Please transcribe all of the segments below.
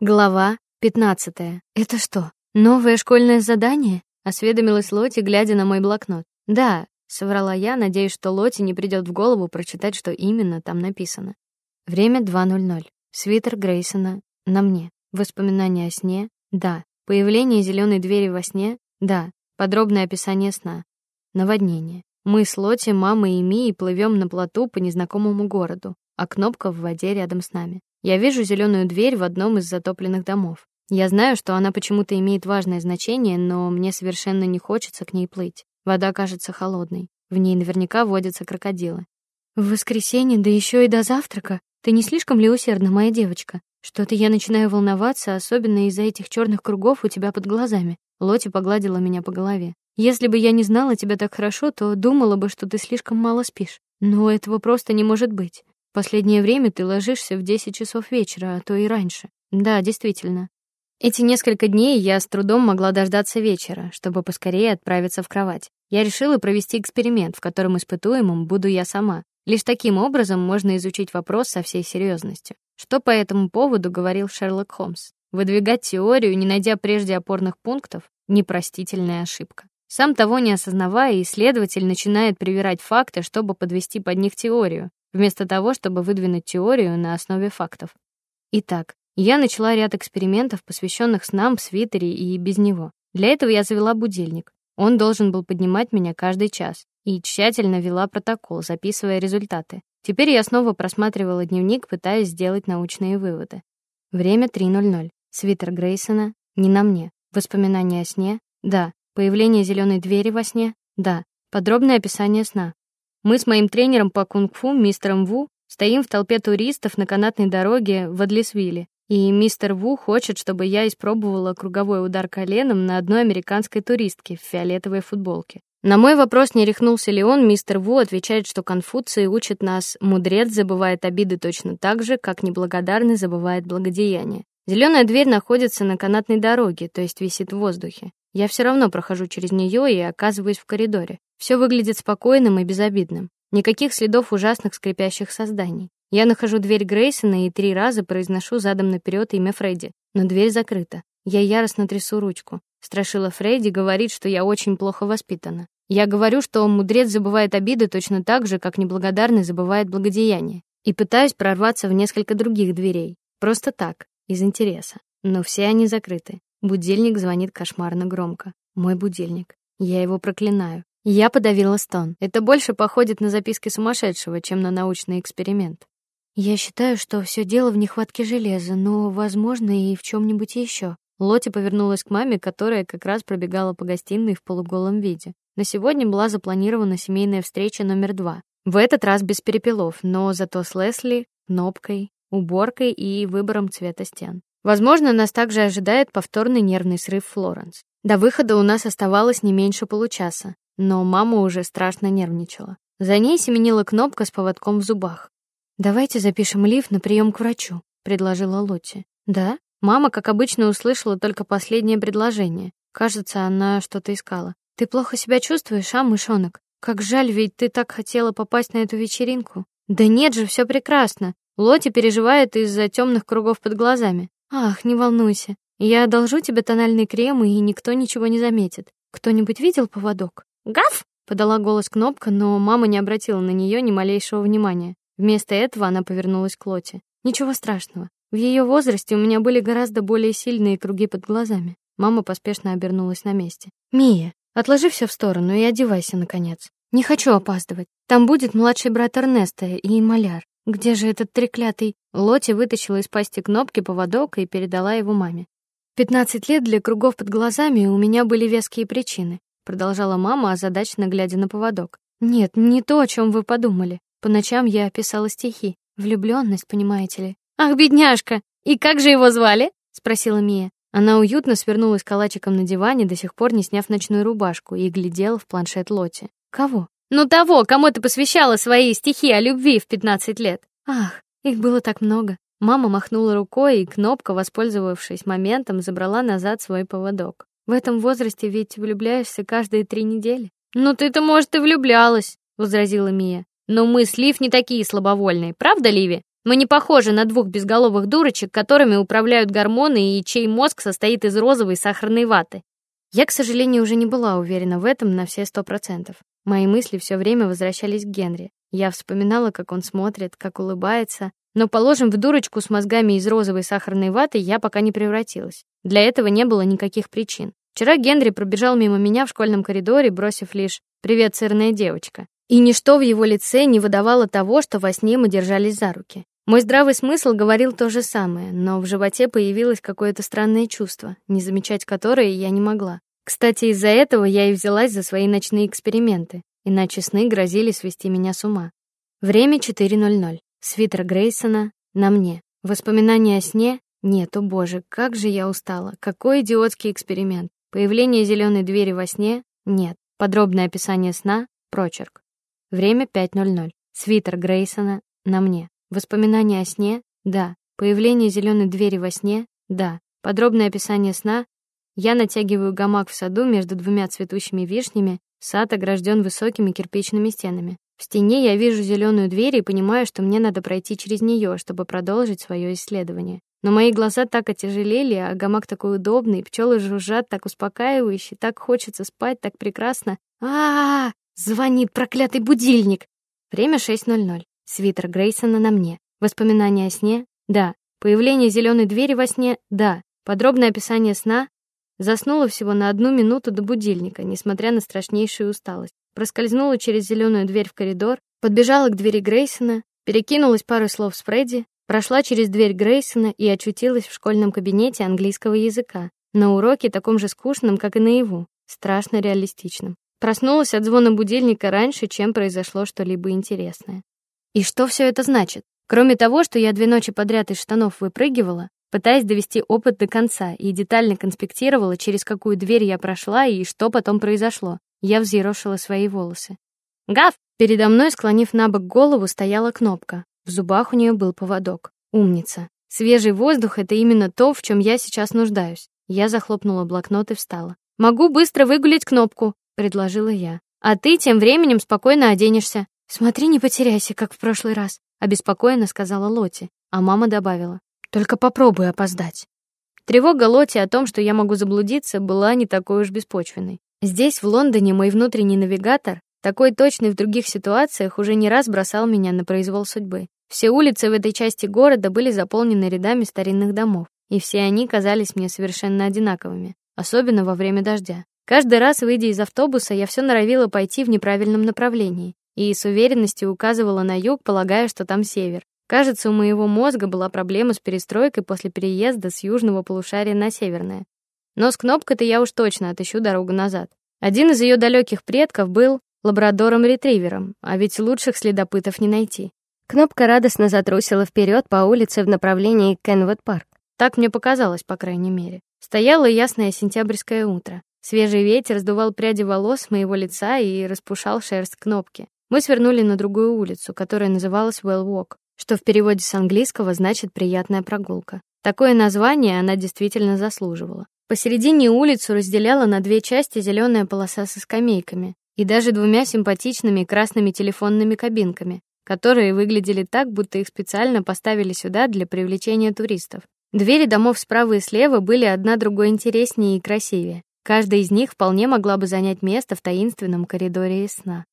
Глава 15. Это что, новое школьное задание? осведомилась Лоти, глядя на мой блокнот. Да, соврала я, надеясь, что Лоти не придет в голову прочитать, что именно там написано. Время 2:00. Свитер Грейсона на мне. Воспоминания о сне? Да. Появление зеленой двери во сне? Да. Подробное описание сна. Наводнение. Мы с Лоти, мамой и Мией плывем на плоту по незнакомому городу, а кнопка в воде рядом с нами. Я вижу зеленую дверь в одном из затопленных домов. Я знаю, что она почему-то имеет важное значение, но мне совершенно не хочется к ней плыть. Вода кажется холодной. В ней наверняка водятся крокодилы. В воскресенье, да еще и до завтрака. Ты не слишком ли усердна, моя девочка? Что-то я начинаю волноваться, особенно из-за этих черных кругов у тебя под глазами. Лоти погладила меня по голове. Если бы я не знала тебя так хорошо, то думала бы, что ты слишком мало спишь. Но этого просто не может быть. Последнее время ты ложишься в 10 часов вечера, а то и раньше. Да, действительно. Эти несколько дней я с трудом могла дождаться вечера, чтобы поскорее отправиться в кровать. Я решила провести эксперимент, в котором испытуемым буду я сама. Лишь таким образом можно изучить вопрос со всей серьезностью. Что по этому поводу говорил Шерлок Холмс? Выдвигать теорию, не найдя прежде опорных пунктов, непростительная ошибка. Сам того не осознавая, исследователь начинает привирать факты, чтобы подвести под них теорию, вместо того, чтобы выдвинуть теорию на основе фактов. Итак, я начала ряд экспериментов, посвященных снам в свитере и без него. Для этого я завела будильник. Он должен был поднимать меня каждый час, и тщательно вела протокол, записывая результаты. Теперь я снова просматривала дневник, пытаясь сделать научные выводы. Время 3:00. Свитер Грейсона не на мне. Воспоминания о сне? Да. Появление зеленой двери во сне? Да. Подробное описание сна. Мы с моим тренером по кунг-фу, мистером Ву, стоим в толпе туристов на канатной дороге в Адлесвилле, и мистер Ву хочет, чтобы я испробовала круговой удар коленом на одной американской туристке в фиолетовой футболке. На мой вопрос, не рехнулся ли он, мистер Ву отвечает, что Конфуций учит нас: мудрец забывает обиды точно так же, как неблагодарный забывает благодеяние. Зеленая дверь находится на канатной дороге, то есть висит в воздухе. Я все равно прохожу через нее и оказываюсь в коридоре. Все выглядит спокойным и безобидным. Никаких следов ужасных скрипящих созданий. Я нахожу дверь Грейсона и три раза произношу задом наперед имя Фредди, но дверь закрыта. Я яростно трясу ручку. Страшила Фредди говорит, что я очень плохо воспитана. Я говорю, что мудрец забывает обиды точно так же, как неблагодарный забывает благодеяние, и пытаюсь прорваться в несколько других дверей. Просто так, из интереса. Но все они закрыты. Будильник звонит кошмарно громко. Мой будильник. Я его проклинаю. Я подавила стон. Это больше походит на записки сумасшедшего, чем на научный эксперимент. Я считаю, что все дело в нехватке железа, но, возможно, и в чем нибудь еще. Лоти повернулась к маме, которая как раз пробегала по гостиной в полуголом виде. На сегодня была запланирована семейная встреча номер два. В этот раз без перепелов, но зато с Лесли, кнопкой, уборкой и выбором цвета стен. Возможно, нас также ожидает повторный нервный срыв Флоренс. До выхода у нас оставалось не меньше получаса но мама уже страшно нервничала. За ней семенила кнопка с поводком в зубах. Давайте запишем Лив на прием к врачу, предложила Лотти. Да? Мама, как обычно, услышала только последнее предложение. Кажется, она что-то искала. Ты плохо себя чувствуешь, а, мышонок? Как жаль, ведь ты так хотела попасть на эту вечеринку. Да нет же, все прекрасно. Лотти переживает из-за темных кругов под глазами. Ах, не волнуйся. Я одолжу тебе тональный крем, и никто ничего не заметит. Кто-нибудь видел поводок? Гав! подала голос Кнопка, но мама не обратила на нее ни малейшего внимания. Вместо этого она повернулась к Лоте. Ничего страшного. В ее возрасте у меня были гораздо более сильные круги под глазами. Мама поспешно обернулась на месте. Мия, отложи все в сторону и одевайся наконец. Не хочу опаздывать. Там будет младший брат Эрнеста и маляр. Где же этот треклятый? Лоти вытащила из пасти кнопки поводок и передала его маме. Пятнадцать лет для кругов под глазами у меня были веские причины продолжала мама, озадаченно глядя на поводок. Нет, не то, о чем вы подумали. По ночам я писала стихи. Влюбленность, понимаете ли. Ах, бедняжка. И как же его звали? спросила Мия. Она уютно свернулась калачиком на диване, до сих пор не сняв ночную рубашку, и глядела в планшет Лоти. Кого? Ну того, кому ты посвящала свои стихи о любви в 15 лет. Ах, их было так много. Мама махнула рукой, и кнопка, воспользовавшись моментом, забрала назад свой поводок. В этом возрасте ведь влюбляешься каждые три недели. Ну ты-то, может, и влюблялась, возразила Мия. Но мы с Лив не такие слабовольные, правда, Ливи? Мы не похожи на двух безголовых дурочек, которыми управляют гормоны и чей мозг состоит из розовой сахарной ваты. Я, к сожалению, уже не была уверена в этом на все сто процентов. Мои мысли все время возвращались к Генри. Я вспоминала, как он смотрит, как улыбается, но положим в дурочку с мозгами из розовой сахарной ваты я пока не превратилась. Для этого не было никаких причин. Вчера Генри пробежал мимо меня в школьном коридоре, бросив лишь: "Привет, сырная девочка". И ничто в его лице не выдавало того, что во сне мы держались за руки. Мой здравый смысл говорил то же самое, но в животе появилось какое-то странное чувство, не замечать которое я не могла. Кстати, из-за этого я и взялась за свои ночные эксперименты, иначе сны грозили свести меня с ума. Время 4:00. Свитер Грейсона на мне. Воспоминания о сне? Нет, о боже, как же я устала. Какой идиотский эксперимент. Появление зеленой двери во сне? Нет. Подробное описание сна? Прочерк. Время 5:00. Свитер Грейсона на мне. Воспоминания о сне? Да. Появление зеленой двери во сне? Да. Подробное описание сна? Я натягиваю гамак в саду между двумя цветущими вишнями. Сад огражден высокими кирпичными стенами. В стене я вижу зеленую дверь и понимаю, что мне надо пройти через нее, чтобы продолжить свое исследование. Но мои глаза так отяжелели, а гамак такой удобный, пчелы жужжат так успокаивающе, так хочется спать, так прекрасно. А, -а, -а звонит проклятый будильник. Время 6:00. Свитер Грейсона на мне. Воспоминания о сне? Да. Появление зеленой двери во сне? Да. Подробное описание сна? Заснула всего на одну минуту до будильника, несмотря на страшнейшую усталость. Проскользнула через зеленую дверь в коридор, подбежала к двери Грейсона, перекинулась парой слов с Фредди, прошла через дверь Грейсона и очутилась в школьном кабинете английского языка, на уроке таком же скучном, как и наяву, страшно реалистичном. Проснулась от звона будильника раньше, чем произошло что-либо интересное. И что все это значит? Кроме того, что я две ночи подряд из штанов выпрыгивала, пытаясь довести опыт до конца и детально конспектировала, через какую дверь я прошла и что потом произошло. Я взъерошила свои волосы. Гав! Передо мной, склонив набок голову, стояла кнопка. В зубах у нее был поводок. Умница. Свежий воздух это именно то, в чем я сейчас нуждаюсь. Я захлопнула блокнот и встала. Могу быстро выгулять кнопку, предложила я. А ты тем временем спокойно оденешься. Смотри, не потеряйся, как в прошлый раз, обеспокоенно сказала Лоти, а мама добавила: только попробуй опоздать. Тревога Лоти о том, что я могу заблудиться, была не такой уж беспочвенной. Здесь в Лондоне мой внутренний навигатор, такой точный в других ситуациях, уже не раз бросал меня на произвол судьбы. Все улицы в этой части города были заполнены рядами старинных домов, и все они казались мне совершенно одинаковыми, особенно во время дождя. Каждый раз, выйдя из автобуса, я все норовила пойти в неправильном направлении, и с уверенностью указывала на юг, полагая, что там север. Кажется, у моего мозга была проблема с перестройкой после переезда с южного полушария на северное. Но с кнопкой-то я уж точно отыщу дорогу назад. Один из ее далеких предков был лабрадором-ретривером, а ведь лучших следопытов не найти. Кнопка радостно затрусила вперед по улице в направлении Кенвуд-парк. Так мне показалось, по крайней мере. Стояло ясное сентябрьское утро. Свежий ветер сдувал пряди волос с моего лица и распушал шерсть кнопки. Мы свернули на другую улицу, которая называлась Well Walk, что в переводе с английского значит приятная прогулка. Такое название она действительно заслуживала. Посередине улицу разделяла на две части зеленая полоса со скамейками и даже двумя симпатичными красными телефонными кабинками, которые выглядели так, будто их специально поставили сюда для привлечения туристов. Двери домов справа и слева были одна другой интереснее и красивее. Каждая из них вполне могла бы занять место в таинственном коридоре сна.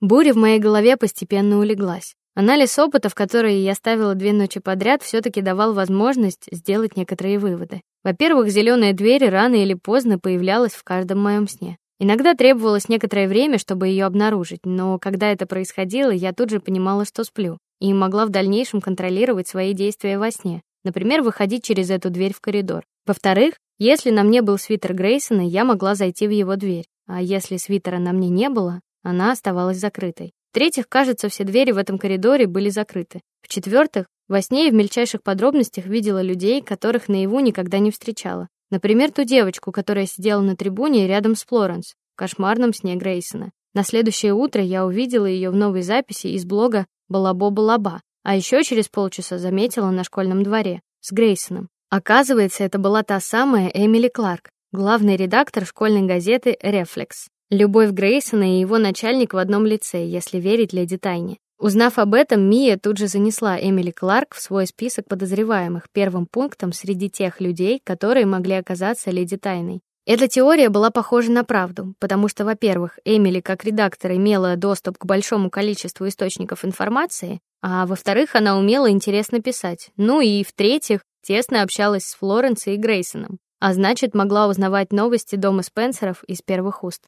Буря в моей голове постепенно улеглась. Анализ опытов, которые я ставила две ночи подряд, все таки давал возможность сделать некоторые выводы. Во-первых, зеленая дверь рано или поздно появлялась в каждом моем сне. Иногда требовалось некоторое время, чтобы ее обнаружить, но когда это происходило, я тут же понимала, что сплю, и могла в дальнейшем контролировать свои действия во сне. Например, выходить через эту дверь в коридор. Во-вторых, если на мне был свитер Грейсона, я могла зайти в его дверь, а если свитера на мне не было, она оставалась закрытой. В-третьих, кажется, все двери в этом коридоре были закрыты. В-четвертых, во сне и в мельчайших подробностях видела людей, которых наяву никогда не встречала. Например, ту девочку, которая сидела на трибуне рядом с Флоренс в кошмарном сне Грейсона. На следующее утро я увидела ее в новой записи из блога Балабо-балаба, а еще через полчаса заметила на школьном дворе с Грейсоном. Оказывается, это была та самая Эмили Кларк, главный редактор школьной газеты Reflex. Любовь Грейсона и его начальник в одном лице, если верить леди Тайне. Узнав об этом, Мия тут же занесла Эмили Кларк в свой список подозреваемых первым пунктом среди тех людей, которые могли оказаться леди тайной. Эта теория была похожа на правду, потому что, во-первых, Эмили как редактор имела доступ к большому количеству источников информации, а во-вторых, она умела интересно писать. Ну и в-третьих, тесно общалась с Флоренцией и Грейсоном, а значит, могла узнавать новости дома Спенсеров из первых уст.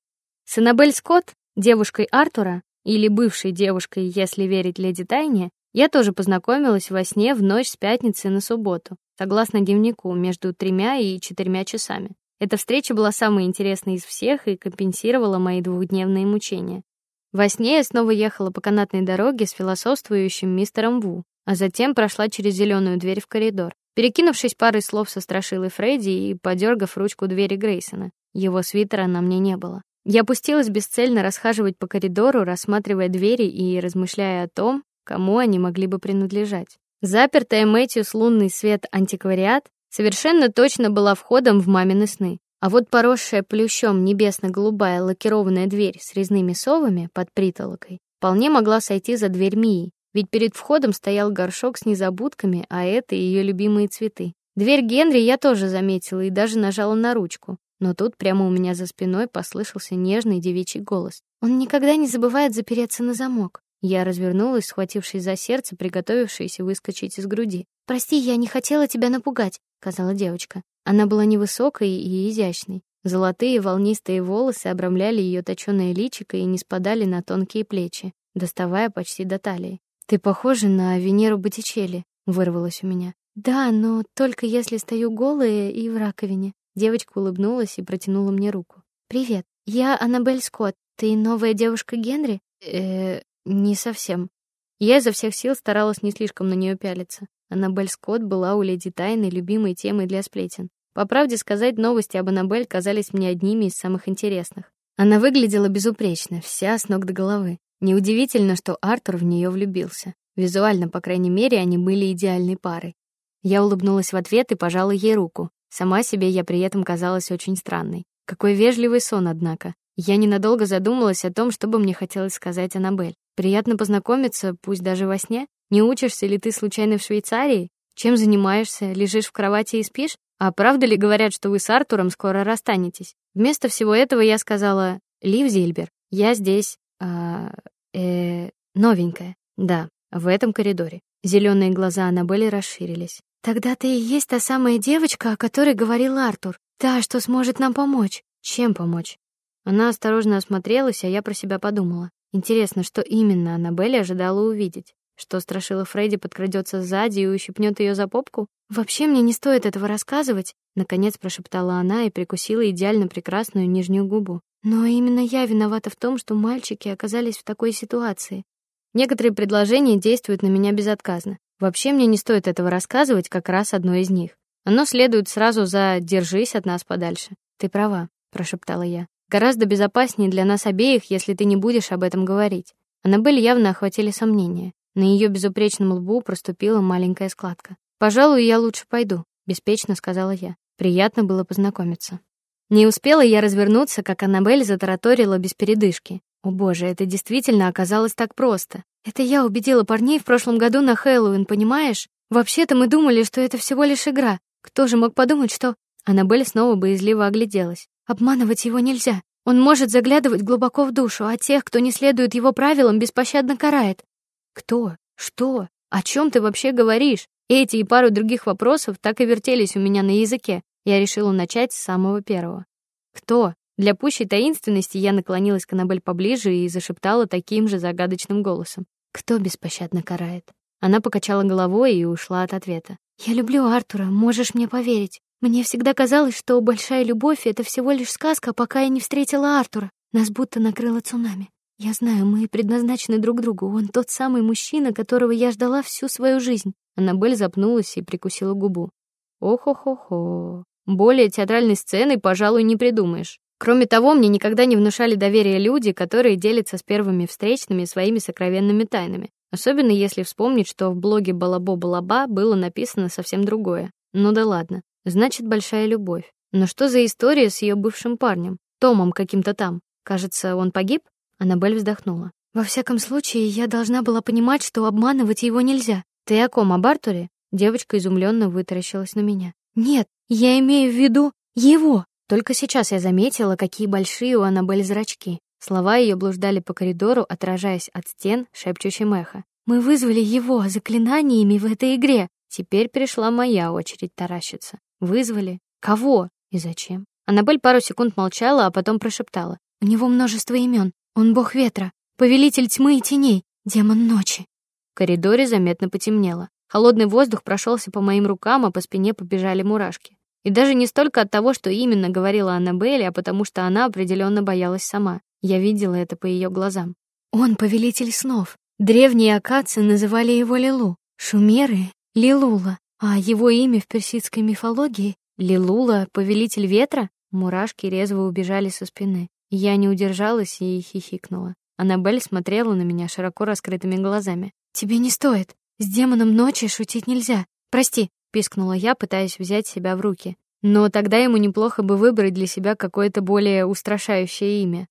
С Аннабель Скотт, девушкой Артура, или бывшей девушкой, если верить леди Тайне, я тоже познакомилась во сне в ночь с пятницы на субботу, согласно дневнику, между тремя и четырьмя часами. Эта встреча была самой интересной из всех и компенсировала мои двухдневные мучения. Во сне я снова ехала по канатной дороге с философствующим мистером Ву, а затем прошла через зеленую дверь в коридор, перекинувшись парой слов со страшилой Фредди и подергав ручку двери Грейсона. Его свитера на мне не было. Я пустилась бесцельно расхаживать по коридору, рассматривая двери и размышляя о том, кому они могли бы принадлежать. Запертая Мэтью с лунный свет антиквариат совершенно точно была входом в мамины сны. А вот поросшая плющом небесно-голубая лакированная дверь с резными совами под притолокой вполне могла сойти за дверь Мии, ведь перед входом стоял горшок с незабудками, а это ее любимые цветы. Дверь Генри я тоже заметила и даже нажала на ручку, но тут прямо у меня за спиной послышался нежный девичий голос. Он никогда не забывает запереться на замок. Я развернулась, схватившись за сердце, приготовившись выскочить из груди. Прости, я не хотела тебя напугать сказала девочка. Она была невысокой и изящной. Золотые волнистые волосы обрамляли ее точёное личико и не спадали на тонкие плечи, доставая почти до талии. Ты похожа на Венеру Боттичелли, вырвалось у меня. Да, но только если стою голая и в раковине. Девочка улыбнулась и протянула мне руку. Привет. Я Аннабель Скотт. Ты новая девушка Генри? Э, не совсем. Я изо всех сил старалась не слишком на нее пялиться. Аннабель Скотт была у леди Тайны любимой темой для сплетен. По правде сказать, новости об Аннабель казались мне одними из самых интересных. Она выглядела безупречно, вся с ног до головы. Неудивительно, что Артур в нее влюбился. Визуально, по крайней мере, они были идеальной парой. Я улыбнулась в ответ и пожала ей руку. Сама себе я при этом казалась очень странной. Какой вежливый сон, однако. Я ненадолго задумалась о том, что бы мне хотелось сказать Аннабель. Приятно познакомиться, пусть даже во сне. Не учишься ли ты случайно в Швейцарии? Чем занимаешься? Лежишь в кровати и спишь? А правда ли говорят, что вы с Артуром скоро расстанетесь? Вместо всего этого я сказала: "Лив Зильбер, я здесь, а, э, новенькая". Да, в этом коридоре. Зеленые глаза Анабели расширились. Тогда ты и есть та самая девочка, о которой говорил Артур. Та, что сможет нам помочь. Чем помочь? Она осторожно осмотрелась, а я про себя подумала: интересно, что именно Анабель ожидала увидеть. Что страшила Фредди подкрадется сзади и ущипнет ее за попку? Вообще мне не стоит этого рассказывать, наконец прошептала она и прикусила идеально прекрасную нижнюю губу. Но именно я виновата в том, что мальчики оказались в такой ситуации. Некоторые предложения действуют на меня безотказно. Вообще мне не стоит этого рассказывать, как раз одно из них. Оно следует сразу за держись от нас подальше. Ты права, прошептала я. Гораздо безопаснее для нас обеих, если ты не будешь об этом говорить. Аннабель явно охватили сомнения. На ее безупречном лбу проступила маленькая складка. "Пожалуй, я лучше пойду", беспечно сказала я. Приятно было познакомиться. Не успела я развернуться, как Аннабель затараторила без передышки. О боже, это действительно оказалось так просто. Это я убедила парней в прошлом году на Хэллоуин, понимаешь? Вообще-то мы думали, что это всего лишь игра. Кто же мог подумать, что Аннабель снова боязливо огляделась. Обманывать его нельзя. Он может заглядывать глубоко в душу, а тех, кто не следует его правилам, беспощадно карает. Кто? Что? О чем ты вообще говоришь? Эти и пару других вопросов так и вертелись у меня на языке. Я решила начать с самого первого. Кто? Для пущей таинственности я наклонилась к Анабель поближе и зашептала таким же загадочным голосом: "Кто беспощадно карает?" Она покачала головой и ушла от ответа. "Я люблю Артура, можешь мне поверить. Мне всегда казалось, что большая любовь это всего лишь сказка, пока я не встретила Артура. Нас будто накрыло цунами. Я знаю, мы предназначены друг другу. Он тот самый мужчина, которого я ждала всю свою жизнь. Аннабель запнулась и прикусила губу. Ох-ох-ох. Более театральной сцены, пожалуй, не придумаешь. Кроме того, мне никогда не внушали доверия люди, которые делятся с первыми встречными своими сокровенными тайнами. Особенно если вспомнить, что в блоге Балабо-Балаба было написано совсем другое. Ну да ладно. Значит, большая любовь. Но что за история с ее бывшим парнем, Томом каким-то там? Кажется, он погиб. Аннабель вздохнула. Во всяком случае, я должна была понимать, что обманывать его нельзя. Ты о ком, об Артуре? Девочка изумленно вытаращилась на меня. Нет, я имею в виду его. Только сейчас я заметила, какие большие у Анабель зрачки. Слова ее блуждали по коридору, отражаясь от стен шепчущим эхо. Мы вызвали его заклинаниями в этой игре. Теперь пришла моя очередь таращиться. Вызвали? Кого и зачем? Анабель пару секунд молчала, а потом прошептала: "У него множество имен. Он бог ветра, повелитель тьмы и теней, демон ночи". В коридоре заметно потемнело. Холодный воздух прошелся по моим рукам, а по спине побежали мурашки. И даже не столько от того, что именно говорила Аннабель, а потому что она определенно боялась сама. Я видела это по ее глазам. Он повелитель снов. Древние акадцы называли его Лилу, шумеры Лилула, а его имя в персидской мифологии Лилула, повелитель ветра. Мурашки резво убежали со спины. Я не удержалась и хихикнула. Аннабель смотрела на меня широко раскрытыми глазами. Тебе не стоит. С демоном ночи шутить нельзя. Прости, пискнула я, пытаясь взять себя в руки. Но тогда ему неплохо бы выбрать для себя какое-то более устрашающее имя.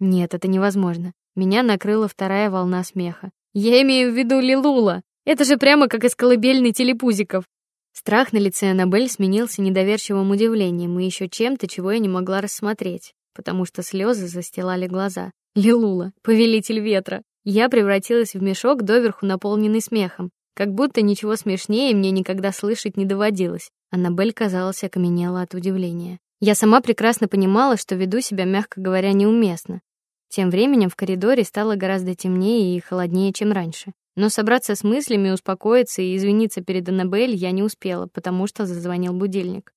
Нет, это невозможно. Меня накрыла вторая волна смеха. Я имею в виду Лилула. Это же прямо как из колыбельной телепузиков. Страх на лице Анабель сменился недоверчивым удивлением и еще чем-то, чего я не могла рассмотреть, потому что слезы застилали глаза. Лилула, повелитель ветра. Я превратилась в мешок, доверху наполненный смехом, как будто ничего смешнее мне никогда слышать не доводилось. Анабель, казалось, окаменела от удивления. Я сама прекрасно понимала, что веду себя, мягко говоря, неуместно. Тем временем в коридоре стало гораздо темнее и холоднее, чем раньше. Но собраться с мыслями, успокоиться и извиниться перед Аннабель я не успела, потому что зазвонил будильник.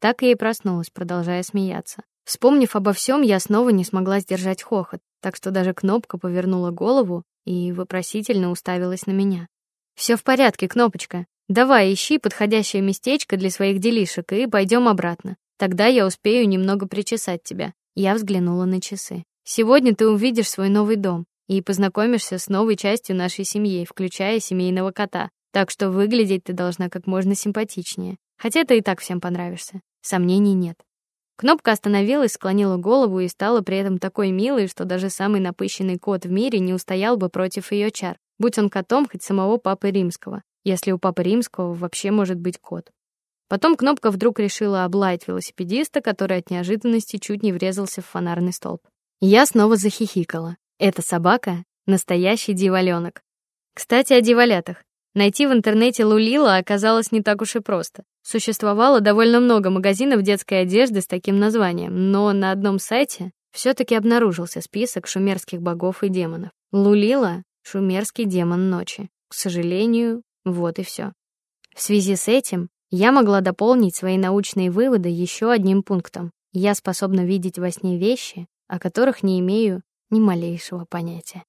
Так я и проснулась, продолжая смеяться. Вспомнив обо всем, я снова не смогла сдержать хохот, так что даже кнопка повернула голову и вопросительно уставилась на меня. Все в порядке, кнопочка. Давай ищи подходящее местечко для своих делишек и пойдем обратно. Тогда я успею немного причесать тебя. Я взглянула на часы. Сегодня ты увидишь свой новый дом и познакомишься с новой частью нашей семьи, включая семейного кота. Так что выглядеть ты должна как можно симпатичнее. Хотя ты и так всем понравишься. Сомнений нет. Кнопка остановилась, склонила голову и стала при этом такой милой, что даже самый напыщенный кот в мире не устоял бы против ее чар, будь он котом хоть самого папы Римского, если у папы Римского вообще может быть кот. Потом Кнопка вдруг решила облаять велосипедиста, который от неожиданности чуть не врезался в фонарный столб. Я снова захихикала. Эта собака настоящий дьяволёнок. Кстати, о дьяволятах. Найти в интернете Лулила оказалось не так уж и просто. Существовало довольно много магазинов детской одежды с таким названием, но на одном сайте все таки обнаружился список шумерских богов и демонов. Лулила шумерский демон ночи. К сожалению, вот и все. В связи с этим я могла дополнить свои научные выводы еще одним пунктом. Я способна видеть во сне вещи, о которых не имею ни малейшего понятия.